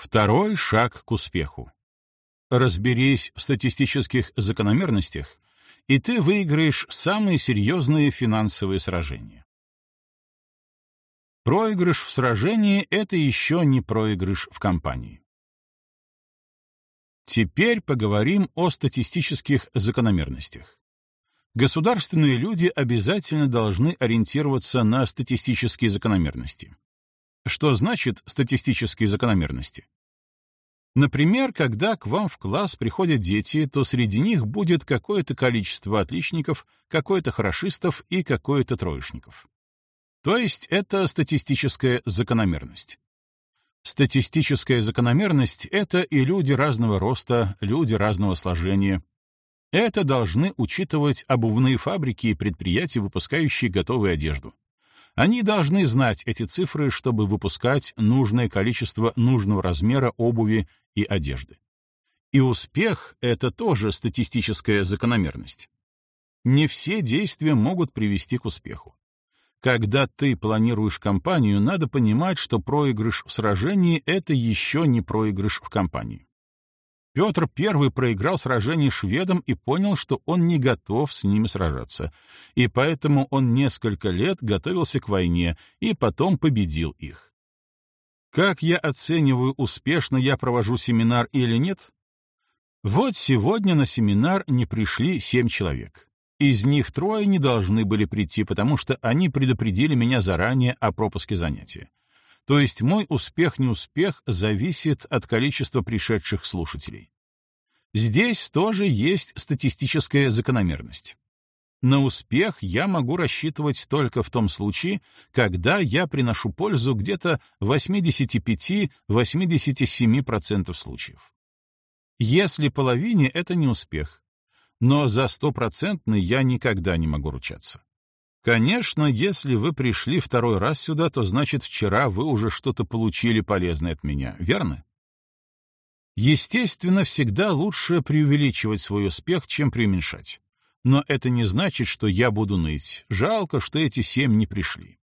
Второй шаг к успеху. Разберись в статистических закономерностях, и ты выиграешь самые серьезные финансовые сражения. Проигрыш в сражении — это еще не проигрыш в компании. Теперь поговорим о статистических закономерностях. Государственные люди обязательно должны ориентироваться на статистические закономерности. Что значит статистические закономерности? Например, когда к вам в класс приходят дети, то среди них будет какое-то количество отличников, какое-то хорошистов и какое-то троечников. То есть это статистическая закономерность. Статистическая закономерность — это и люди разного роста, люди разного сложения. Это должны учитывать обувные фабрики и предприятия, выпускающие готовую одежду. Они должны знать эти цифры, чтобы выпускать нужное количество нужного размера обуви и одежды. И успех — это тоже статистическая закономерность. Не все действия могут привести к успеху. Когда ты планируешь кампанию, надо понимать, что проигрыш в сражении — это еще не проигрыш в кампании. Петр I проиграл сражение шведам и понял, что он не готов с ними сражаться, и поэтому он несколько лет готовился к войне и потом победил их. Как я оцениваю, успешно я провожу семинар или нет? Вот сегодня на семинар не пришли семь человек. Из них трое не должны были прийти, потому что они предупредили меня заранее о пропуске занятия. То есть мой успех-неуспех зависит от количества пришедших слушателей. Здесь тоже есть статистическая закономерность. На успех я могу рассчитывать только в том случае, когда я приношу пользу где-то 85-87% случаев. Если половине — это не успех, но за стопроцентный я никогда не могу ручаться. Конечно, если вы пришли второй раз сюда, то значит вчера вы уже что-то получили полезное от меня, верно? Естественно, всегда лучше преувеличивать свой успех, чем преуменьшать. Но это не значит, что я буду ныть. Жалко, что эти семь не пришли.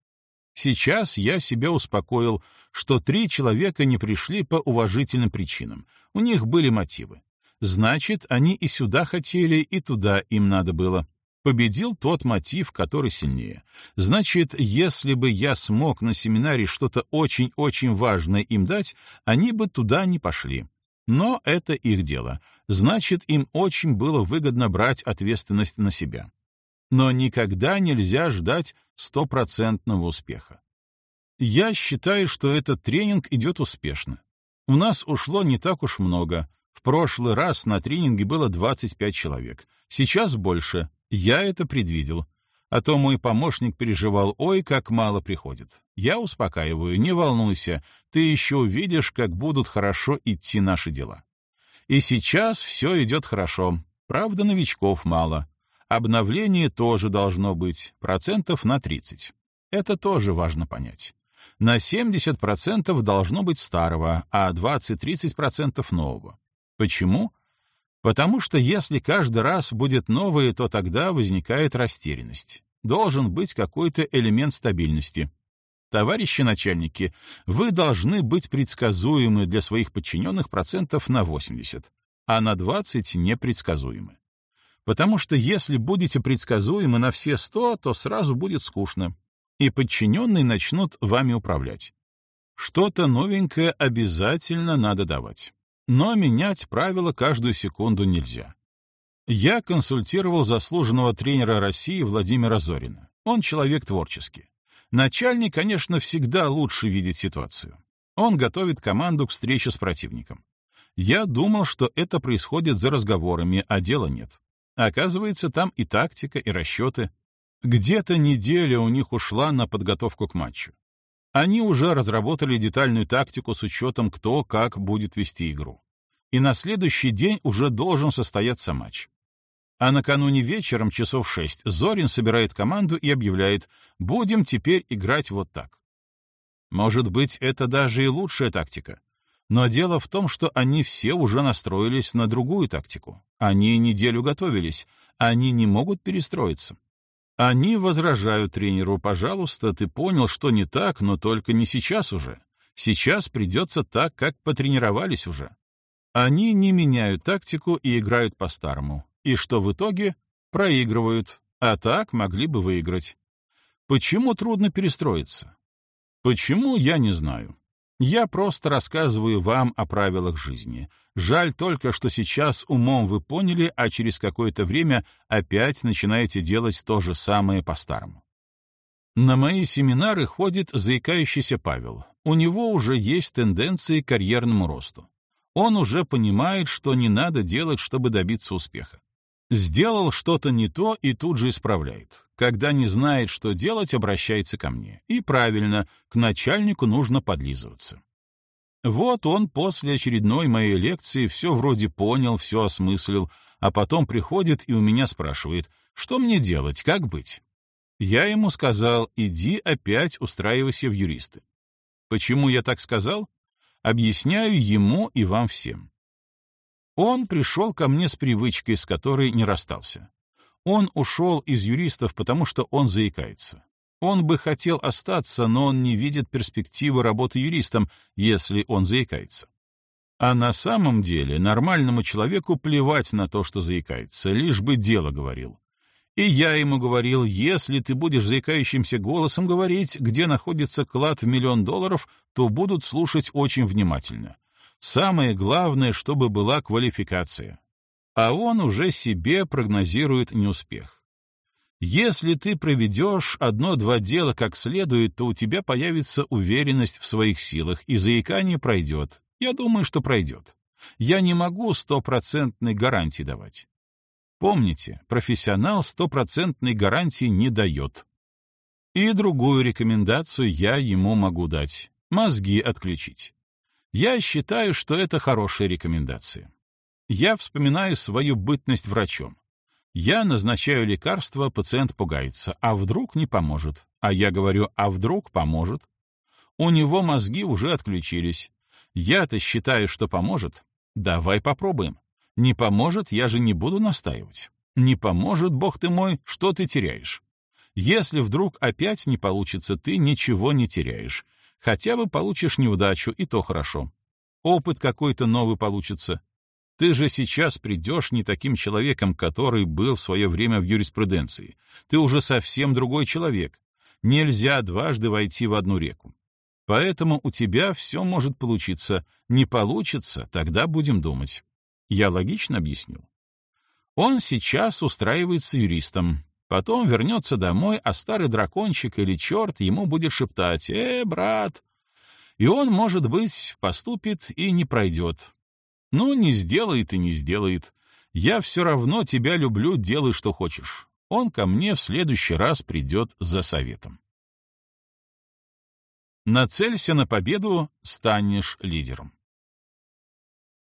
Сейчас я себя успокоил, что три человека не пришли по уважительным причинам. У них были мотивы. Значит, они и сюда хотели, и туда им надо было. Победил тот мотив, который сильнее. Значит, если бы я смог на семинаре что-то очень-очень важное им дать, они бы туда не пошли. Но это их дело. Значит, им очень было выгодно брать ответственность на себя. Но никогда нельзя ждать стопроцентного успеха. Я считаю, что этот тренинг идет успешно. У нас ушло не так уж много, в прошлый раз на тренинге было 25 человек. Сейчас больше. Я это предвидел. А то мой помощник переживал, ой, как мало приходит. Я успокаиваю, не волнуйся, ты еще увидишь, как будут хорошо идти наши дела. И сейчас все идет хорошо. Правда, новичков мало. Обновление тоже должно быть, процентов на 30. Это тоже важно понять. На 70% должно быть старого, а 20-30% нового. Почему? Потому что если каждый раз будет новое, то тогда возникает растерянность. Должен быть какой-то элемент стабильности. Товарищи начальники, вы должны быть предсказуемы для своих подчиненных процентов на 80, а на 20 непредсказуемы. Потому что если будете предсказуемы на все 100, то сразу будет скучно, и подчиненные начнут вами управлять. Что-то новенькое обязательно надо давать. Но менять правила каждую секунду нельзя. Я консультировал заслуженного тренера России Владимира Зорина. Он человек творческий. Начальник, конечно, всегда лучше видит ситуацию. Он готовит команду к встрече с противником. Я думал, что это происходит за разговорами, а дела нет. Оказывается, там и тактика, и расчеты. Где-то неделя у них ушла на подготовку к матчу. Они уже разработали детальную тактику с учетом, кто как будет вести игру. И на следующий день уже должен состояться матч. А накануне вечером, часов шесть, Зорин собирает команду и объявляет «Будем теперь играть вот так». Может быть, это даже и лучшая тактика. Но дело в том, что они все уже настроились на другую тактику. Они неделю готовились, они не могут перестроиться. Они возражают тренеру, пожалуйста, ты понял, что не так, но только не сейчас уже. Сейчас придется так, как потренировались уже. Они не меняют тактику и играют по-старому. И что в итоге? Проигрывают, а так могли бы выиграть. Почему трудно перестроиться? Почему, я не знаю. Я просто рассказываю вам о правилах жизни. Жаль только, что сейчас умом вы поняли, а через какое-то время опять начинаете делать то же самое по-старому. На мои семинары ходит заикающийся Павел. У него уже есть тенденции к карьерному росту. Он уже понимает, что не надо делать, чтобы добиться успеха. Сделал что-то не то и тут же исправляет. Когда не знает, что делать, обращается ко мне. И правильно, к начальнику нужно подлизываться. Вот он после очередной моей лекции все вроде понял, все осмыслил, а потом приходит и у меня спрашивает, что мне делать, как быть? Я ему сказал, иди опять устраивайся в юристы. Почему я так сказал? Объясняю ему и вам всем. Он пришел ко мне с привычкой, с которой не расстался. Он ушел из юристов, потому что он заикается. Он бы хотел остаться, но он не видит перспективы работы юристом, если он заикается. А на самом деле нормальному человеку плевать на то, что заикается, лишь бы дело говорил. И я ему говорил, если ты будешь заикающимся голосом говорить, где находится клад в миллион долларов, то будут слушать очень внимательно. Самое главное, чтобы была квалификация. А он уже себе прогнозирует неуспех. Если ты проведешь одно-два дела как следует, то у тебя появится уверенность в своих силах, и заикание пройдет. Я думаю, что пройдет. Я не могу стопроцентной гарантии давать. Помните, профессионал стопроцентной гарантии не дает. И другую рекомендацию я ему могу дать — мозги отключить. Я считаю, что это хорошая рекомендация. Я вспоминаю свою бытность врачом. Я назначаю лекарство, пациент пугается, а вдруг не поможет. А я говорю, а вдруг поможет? У него мозги уже отключились. Я-то считаю, что поможет. Давай попробуем. Не поможет, я же не буду настаивать. Не поможет, бог ты мой, что ты теряешь? Если вдруг опять не получится, ты ничего не теряешь. Хотя бы получишь неудачу, и то хорошо. Опыт какой-то новый получится. Ты же сейчас придешь не таким человеком, который был в свое время в юриспруденции. Ты уже совсем другой человек. Нельзя дважды войти в одну реку. Поэтому у тебя все может получиться. Не получится, тогда будем думать. Я логично объяснил. Он сейчас устраивается юристом, Потом вернется домой, а старый дракончик или черт ему будет шептать «Э, брат!» И он, может быть, поступит и не пройдет. Ну, не сделает и не сделает. Я все равно тебя люблю, делай, что хочешь. Он ко мне в следующий раз придет за советом. Нацелься на победу, станешь лидером.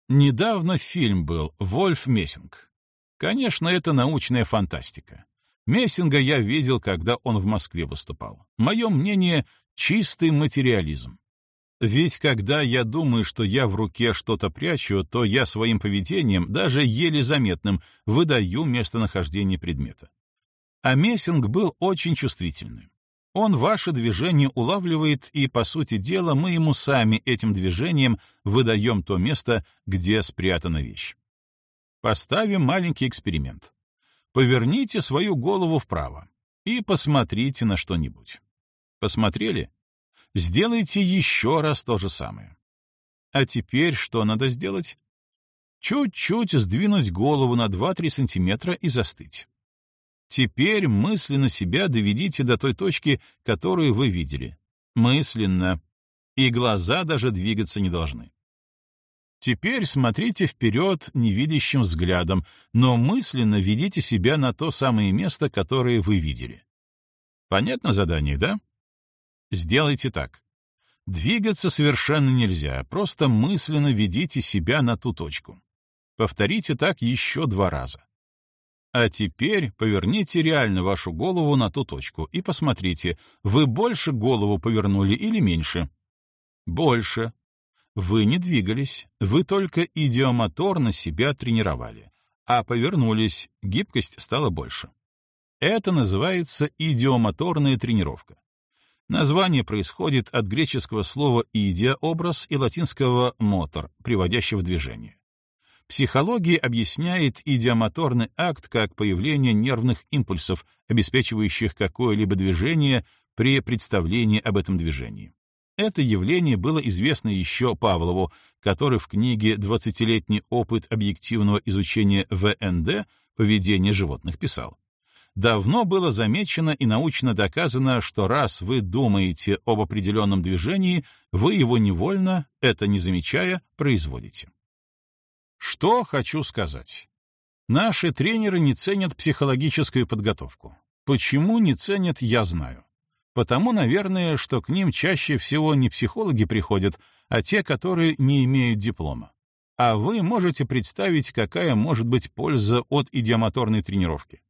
Недавно фильм был «Вольф Мессинг». Конечно, это научная фантастика. Мессинга я видел, когда он в Москве выступал. Мое мнение — чистый материализм. Ведь когда я думаю, что я в руке что-то прячу, то я своим поведением, даже еле заметным, выдаю местонахождение предмета. А Мессинг был очень чувствительным. Он ваше движение улавливает, и, по сути дела, мы ему сами этим движением выдаем то место, где спрятана вещь. Поставим маленький эксперимент поверните свою голову вправо и посмотрите на что-нибудь. Посмотрели? Сделайте еще раз то же самое. А теперь что надо сделать? Чуть-чуть сдвинуть голову на 2-3 сантиметра и застыть. Теперь мысленно себя доведите до той точки, которую вы видели. Мысленно. И глаза даже двигаться не должны. Теперь смотрите вперед невидящим взглядом, но мысленно ведите себя на то самое место, которое вы видели. Понятно задание, да? Сделайте так. Двигаться совершенно нельзя, просто мысленно ведите себя на ту точку. Повторите так еще два раза. А теперь поверните реально вашу голову на ту точку и посмотрите, вы больше голову повернули или меньше. Больше, вы не двигались, вы только идиомоторно себя тренировали, а повернулись, гибкость стала больше. Это называется идиомоторная тренировка. Название происходит от греческого слова «идия» — образ и латинского «мотор», приводящего в движение. Психология объясняет идиомоторный акт как появление нервных импульсов, обеспечивающих какое-либо движение при представлении об этом движении. Это явление было известно еще Павлову, который в книге «20-летний опыт объективного изучения ВНД. Поведение животных» писал. Давно было замечено и научно доказано, что раз вы думаете об определенном движении, вы его невольно, это не замечая, производите. Что хочу сказать? Наши тренеры не ценят психологическую подготовку. Почему не ценят, я знаю. Потому, наверное, что к ним чаще всего не психологи приходят, а те, которые не имеют диплома. А вы можете представить, какая может быть польза от идиомоторной тренировки.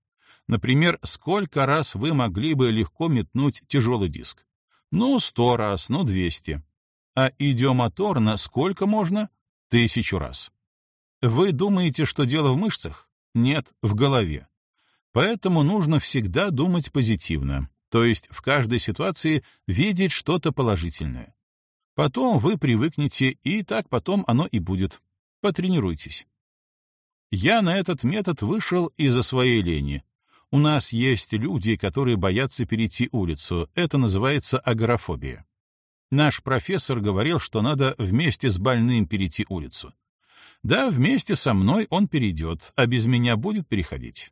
Например, сколько раз вы могли бы легко метнуть тяжелый диск? Ну, сто раз, ну, двести. А идиомоторно сколько можно? Тысячу раз. Вы думаете, что дело в мышцах? Нет, в голове. Поэтому нужно всегда думать позитивно, то есть в каждой ситуации видеть что-то положительное. Потом вы привыкнете, и так потом оно и будет. Потренируйтесь. Я на этот метод вышел из-за своей лени. У нас есть люди, которые боятся перейти улицу. Это называется агорафобия. Наш профессор говорил, что надо вместе с больным перейти улицу. Да, вместе со мной он перейдет, а без меня будет переходить.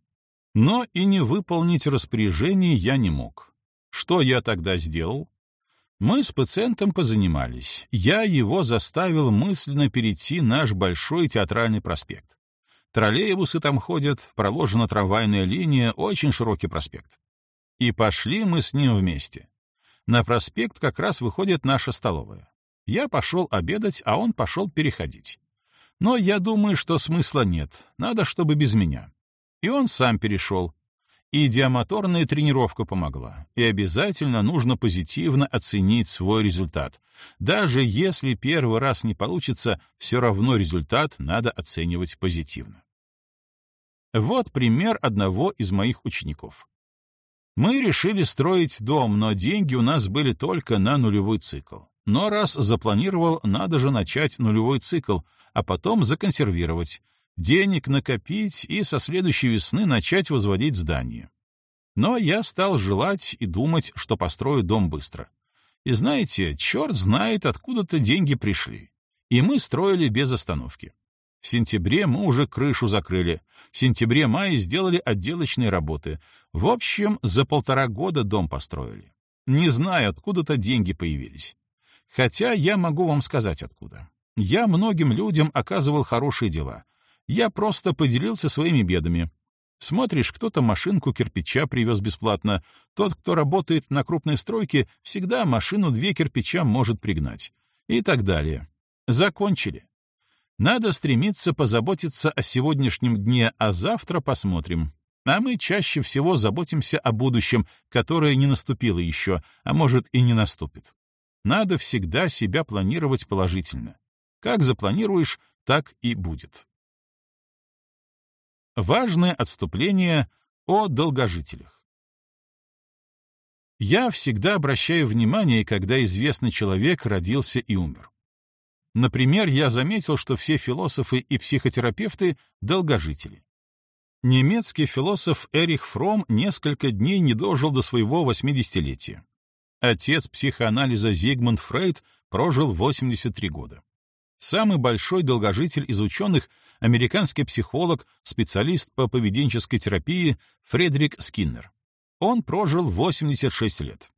Но и не выполнить распоряжение я не мог. Что я тогда сделал? Мы с пациентом позанимались. Я его заставил мысленно перейти наш большой театральный проспект. Троллейбусы там ходят, проложена трамвайная линия, очень широкий проспект. И пошли мы с ним вместе. На проспект как раз выходит наша столовая. Я пошел обедать, а он пошел переходить. Но я думаю, что смысла нет, надо, чтобы без меня. И он сам перешел. И диамоторная тренировка помогла. И обязательно нужно позитивно оценить свой результат. Даже если первый раз не получится, все равно результат надо оценивать позитивно. Вот пример одного из моих учеников. Мы решили строить дом, но деньги у нас были только на нулевой цикл. Но раз запланировал, надо же начать нулевой цикл, а потом законсервировать, денег накопить и со следующей весны начать возводить здание. Но я стал желать и думать, что построю дом быстро. И знаете, черт знает, откуда-то деньги пришли. И мы строили без остановки. В сентябре мы уже крышу закрыли. В сентябре-мае сделали отделочные работы. В общем, за полтора года дом построили. Не знаю, откуда-то деньги появились. Хотя я могу вам сказать откуда. Я многим людям оказывал хорошие дела. Я просто поделился своими бедами. Смотришь, кто-то машинку кирпича привез бесплатно. Тот, кто работает на крупной стройке, всегда машину две кирпича может пригнать. И так далее. Закончили. Надо стремиться позаботиться о сегодняшнем дне, а завтра посмотрим. А мы чаще всего заботимся о будущем, которое не наступило еще, а может и не наступит. Надо всегда себя планировать положительно. Как запланируешь, так и будет. Важное отступление о долгожителях. Я всегда обращаю внимание, когда известный человек родился и умер. Например, я заметил, что все философы и психотерапевты — долгожители. Немецкий философ Эрих Фром несколько дней не дожил до своего 80-летия. Отец психоанализа Зигмунд Фрейд прожил 83 года. Самый большой долгожитель из ученых — американский психолог, специалист по поведенческой терапии Фредерик Скиннер. Он прожил 86 лет.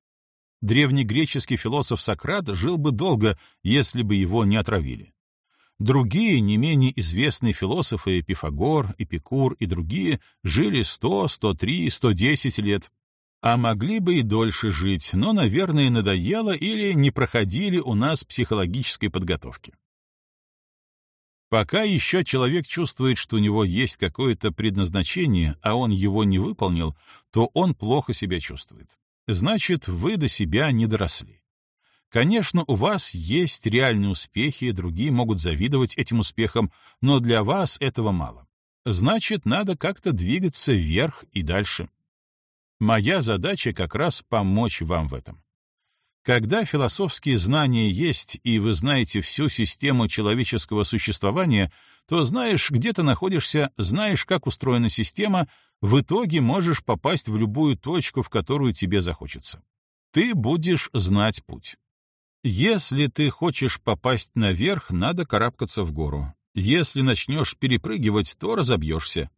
Древнегреческий философ Сократ жил бы долго, если бы его не отравили. Другие, не менее известные философы, Пифагор, Эпикур и другие, жили 100, 103, 110 лет. А могли бы и дольше жить, но, наверное, надоело или не проходили у нас психологической подготовки. Пока еще человек чувствует, что у него есть какое-то предназначение, а он его не выполнил, то он плохо себя чувствует. Значит, вы до себя не доросли. Конечно, у вас есть реальные успехи, другие могут завидовать этим успехам, но для вас этого мало. Значит, надо как-то двигаться вверх и дальше. Моя задача как раз помочь вам в этом. Когда философские знания есть, и вы знаете всю систему человеческого существования, то знаешь, где ты находишься, знаешь, как устроена система, в итоге можешь попасть в любую точку, в которую тебе захочется. Ты будешь знать путь. Если ты хочешь попасть наверх, надо карабкаться в гору. Если начнешь перепрыгивать, то разобьешься.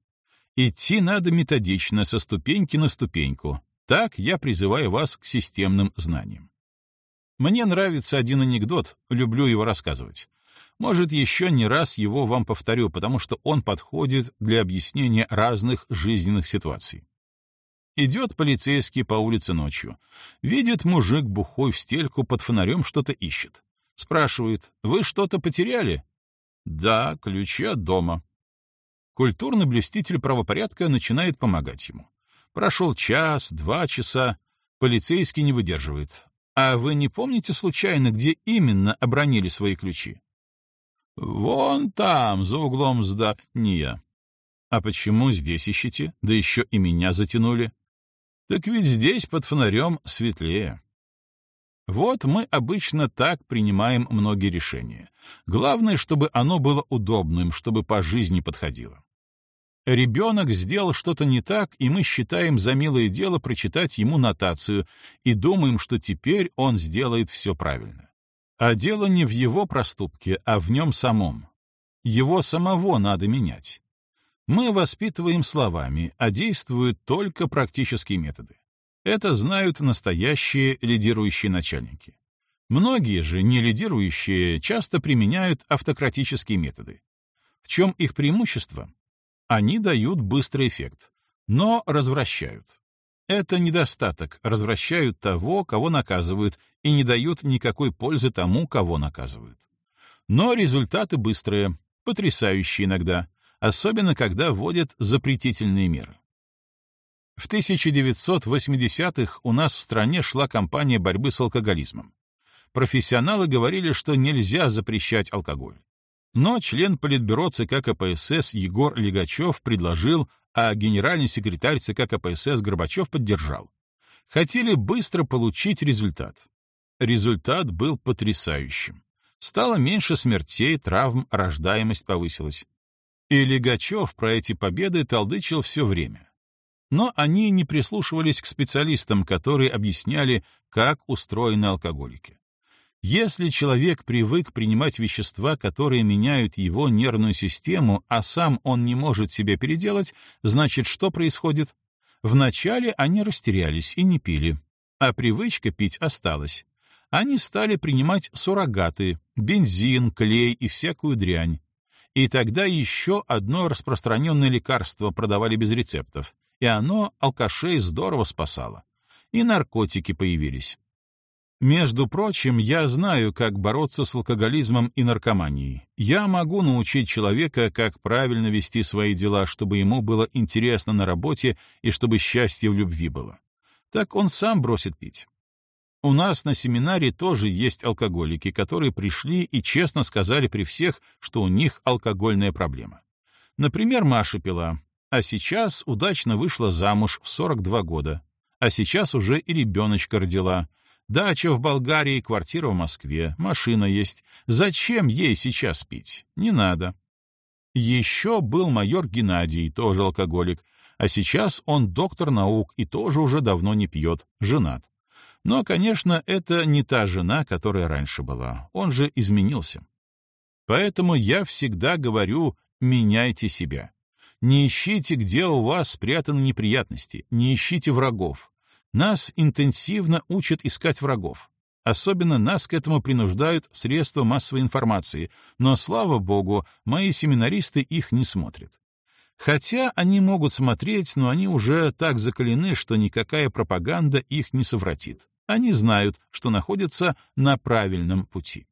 Идти надо методично, со ступеньки на ступеньку. Так я призываю вас к системным знаниям. Мне нравится один анекдот, люблю его рассказывать. Может, еще не раз его вам повторю, потому что он подходит для объяснения разных жизненных ситуаций. Идет полицейский по улице ночью. Видит мужик бухой в стельку под фонарем что-то ищет. Спрашивает, вы что-то потеряли? Да, ключи от дома. Культурный блюститель правопорядка начинает помогать ему. Прошел час, два часа. Полицейский не выдерживает. А вы не помните случайно, где именно обронили свои ключи? Вон там, за углом здания. А почему здесь ищете? Да еще и меня затянули. Так ведь здесь под фонарем светлее. Вот мы обычно так принимаем многие решения. Главное, чтобы оно было удобным, чтобы по жизни подходило. Ребенок сделал что-то не так, и мы считаем за милое дело прочитать ему нотацию и думаем, что теперь он сделает все правильно. А дело не в его проступке, а в нем самом. Его самого надо менять. Мы воспитываем словами, а действуют только практические методы. Это знают настоящие лидирующие начальники. Многие же, не лидирующие, часто применяют автократические методы. В чем их преимущество? Они дают быстрый эффект, но развращают. Это недостаток, развращают того, кого наказывают, и не дают никакой пользы тому, кого наказывают. Но результаты быстрые, потрясающие иногда, особенно когда вводят запретительные меры. В 1980-х у нас в стране шла кампания борьбы с алкоголизмом. Профессионалы говорили, что нельзя запрещать алкоголь. Но член Политбюро ЦК КПСС Егор Легачев предложил, а генеральный секретарь ЦК КПСС Горбачев поддержал. Хотели быстро получить результат. Результат был потрясающим. Стало меньше смертей, травм, рождаемость повысилась. И Легачев про эти победы толдычил все время. Но они не прислушивались к специалистам, которые объясняли, как устроены алкоголики. Если человек привык принимать вещества, которые меняют его нервную систему, а сам он не может себя переделать, значит, что происходит? Вначале они растерялись и не пили, а привычка пить осталась. Они стали принимать суррогаты, бензин, клей и всякую дрянь. И тогда еще одно распространенное лекарство продавали без рецептов, и оно алкашей здорово спасало. И наркотики появились. Между прочим, я знаю, как бороться с алкоголизмом и наркоманией. Я могу научить человека, как правильно вести свои дела, чтобы ему было интересно на работе и чтобы счастье в любви было. Так он сам бросит пить. У нас на семинаре тоже есть алкоголики, которые пришли и честно сказали при всех, что у них алкогольная проблема. Например, Маша пила, а сейчас удачно вышла замуж в 42 года, а сейчас уже и ребеночка родила — Дача в Болгарии, квартира в Москве, машина есть. Зачем ей сейчас пить? Не надо. Еще был майор Геннадий, тоже алкоголик, а сейчас он доктор наук и тоже уже давно не пьет, женат. Но, конечно, это не та жена, которая раньше была. Он же изменился. Поэтому я всегда говорю, меняйте себя. Не ищите, где у вас спрятаны неприятности, не ищите врагов. Нас интенсивно учат искать врагов. Особенно нас к этому принуждают средства массовой информации, но, слава богу, мои семинаристы их не смотрят. Хотя они могут смотреть, но они уже так закалены, что никакая пропаганда их не совратит. Они знают, что находятся на правильном пути.